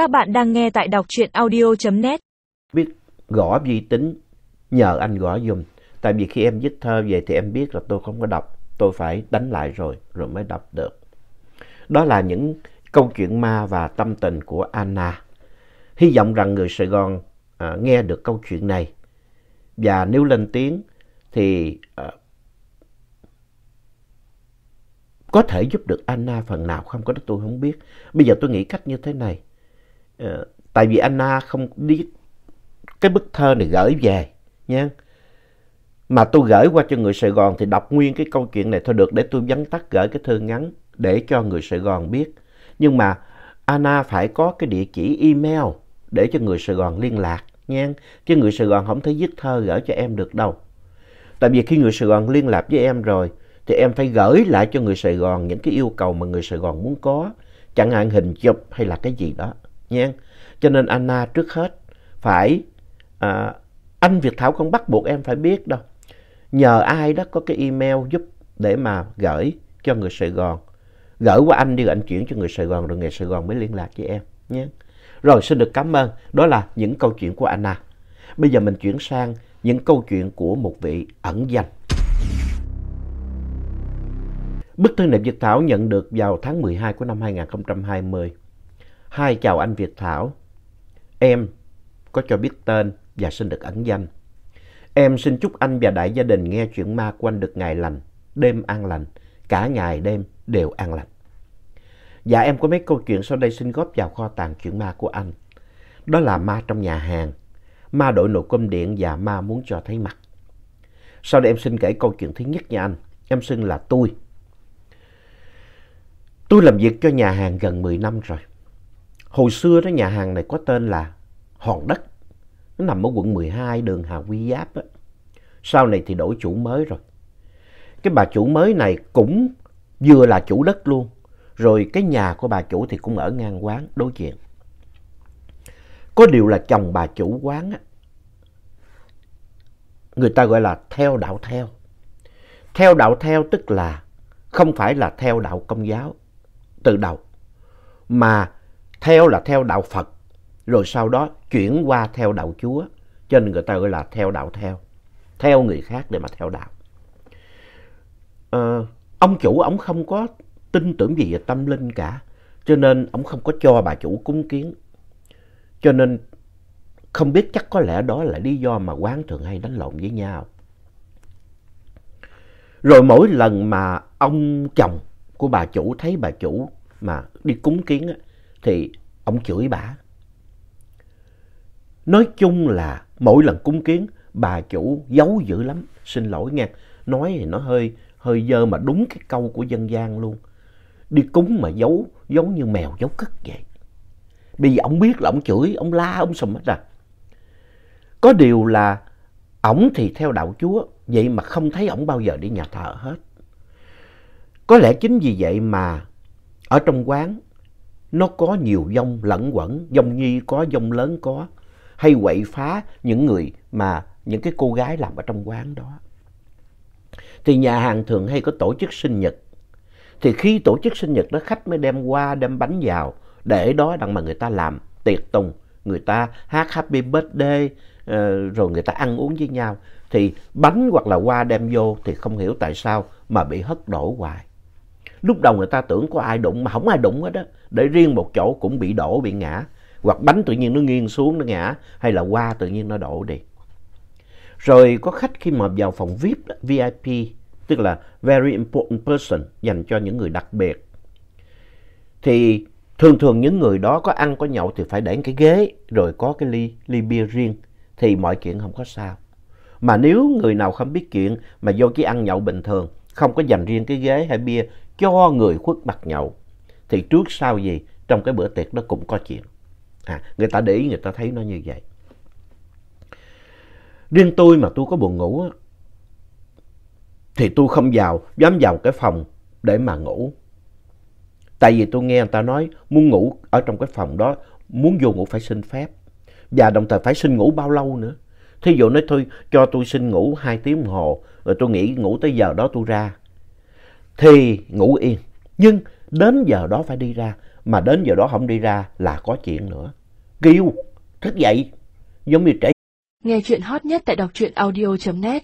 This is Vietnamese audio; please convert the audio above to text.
Các bạn đang nghe tại đọc truyện audio.net. biết gõ vi tính nhờ anh gõ dùm tại vì khi em viết thơ về thì em biết là tôi không có đọc. Tôi phải đánh lại rồi rồi mới đọc được. Đó là những câu chuyện ma và tâm tình của Anna. Hy vọng rằng người Sài Gòn à, nghe được câu chuyện này. Và nếu lên tiếng thì à, có thể giúp được Anna phần nào không? Có đó tôi không biết. Bây giờ tôi nghĩ cách như thế này. Ờ, tại vì Anna không biết cái bức thơ này gửi về nha. Mà tôi gửi qua cho người Sài Gòn thì đọc nguyên cái câu chuyện này thôi được, để tôi vắn tắt gửi cái thư ngắn để cho người Sài Gòn biết. Nhưng mà Anna phải có cái địa chỉ email để cho người Sài Gòn liên lạc nha. Chứ người Sài Gòn không thể viết thơ gửi cho em được đâu. Tại vì khi người Sài Gòn liên lạc với em rồi, thì em phải gửi lại cho người Sài Gòn những cái yêu cầu mà người Sài Gòn muốn có. Chẳng hạn hình chụp hay là cái gì đó nha. Cho nên Anna trước hết phải à, anh Việt Thảo không bắt buộc em phải biết đâu. Nhờ ai đó có cái email giúp để mà gửi cho người Sài Gòn. Gửi qua anh đi rồi anh chuyển cho người Sài Gòn rồi người Sài Gòn mới liên lạc với em nhé. Rồi xin được cảm ơn. Đó là những câu chuyện của Anna. Bây giờ mình chuyển sang những câu chuyện của một vị ẩn danh. Bức thư này Việt Thảo nhận được vào tháng 12 của năm 2020. Hai chào anh Việt Thảo. Em có cho biết tên và xin được ẩn danh. Em xin chúc anh và đại gia đình nghe chuyện ma của anh được ngày lành, đêm an lành, cả ngày đêm đều an lành. Dạ em có mấy câu chuyện sau đây xin góp vào kho tàng chuyện ma của anh. Đó là ma trong nhà hàng, ma đội nồi cơm điện và ma muốn cho thấy mặt. Sau đây em xin kể câu chuyện thứ nhất nha anh. Em xưng là tôi. Tôi làm việc cho nhà hàng gần 10 năm rồi. Hồi xưa đó, nhà hàng này có tên là Hòn Đất. Nó nằm ở quận 12 đường Hà Quy Giáp. Á. Sau này thì đổi chủ mới rồi. Cái bà chủ mới này cũng vừa là chủ đất luôn. Rồi cái nhà của bà chủ thì cũng ở ngang quán, đối diện. Có điều là chồng bà chủ quán á. Người ta gọi là theo đạo theo. Theo đạo theo tức là không phải là theo đạo công giáo, từ đầu. Mà theo là theo đạo Phật, rồi sau đó chuyển qua theo đạo Chúa, cho nên người ta gọi là theo đạo theo, theo người khác để mà theo đạo. À, ông chủ ông không có tin tưởng gì về tâm linh cả, cho nên ông không có cho bà chủ cúng kiến. Cho nên không biết chắc có lẽ đó là lý do mà quán thường hay đánh lộn với nhau. Rồi mỗi lần mà ông chồng của bà chủ thấy bà chủ mà đi cúng kiến á, thì ông chửi bà. Nói chung là mỗi lần cúng kiến bà chủ giấu dữ lắm, xin lỗi nha. Nói thì nó hơi hơi dơ mà đúng cái câu của dân gian luôn. Đi cúng mà giấu giấu như mèo giấu cất vậy. Bây giờ ông biết là ông chửi, ông la, ông sùm hết rồi. Có điều là ổng thì theo đạo Chúa, vậy mà không thấy ổng bao giờ đi nhà thờ hết. Có lẽ chính vì vậy mà ở trong quán nó có nhiều dông lẫn quẩn, dông nhi có, dông lớn có, hay quậy phá những người mà những cái cô gái làm ở trong quán đó. Thì nhà hàng thường hay có tổ chức sinh nhật. Thì khi tổ chức sinh nhật đó khách mới đem qua đem bánh vào để đó đặng mà người ta làm tiệc tùng, người ta hát happy birthday ờ, rồi người ta ăn uống với nhau. Thì bánh hoặc là hoa đem vô thì không hiểu tại sao mà bị hất đổ hoài. Lúc đầu người ta tưởng có ai đụng mà không ai đụng hết đó. Để riêng một chỗ cũng bị đổ, bị ngã. Hoặc bánh tự nhiên nó nghiêng xuống, nó ngã. Hay là qua tự nhiên nó đổ đi. Rồi có khách khi mà vào phòng VIP, VIP, tức là Very Important Person, dành cho những người đặc biệt. Thì thường thường những người đó có ăn có nhậu thì phải để cái ghế, rồi có cái ly, ly bia riêng. Thì mọi chuyện không có sao. Mà nếu người nào không biết chuyện mà vô chỉ ăn nhậu bình thường, không có dành riêng cái ghế hay bia cho người khuất mặt nhậu thì trước sau gì trong cái bữa tiệc đó cũng có chuyện. À, người ta để ý người ta thấy nó như vậy. Riêng tôi mà tôi có buồn ngủ á, thì tôi không vào, dám vào cái phòng để mà ngủ. Tại vì tôi nghe người ta nói muốn ngủ ở trong cái phòng đó, muốn vô ngủ phải xin phép. Và đồng thời phải xin ngủ bao lâu nữa. Thí dụ nói thôi cho tôi xin ngủ 2 tiếng đồng hồ, rồi tôi nghĩ ngủ tới giờ đó tôi ra thì ngủ yên. Nhưng đến giờ đó phải đi ra mà đến giờ đó không đi ra là có chuyện nữa. Kêu, thức dậy, giống như trẻ. Nghe chuyện hot nhất tại đọc truyện audio.net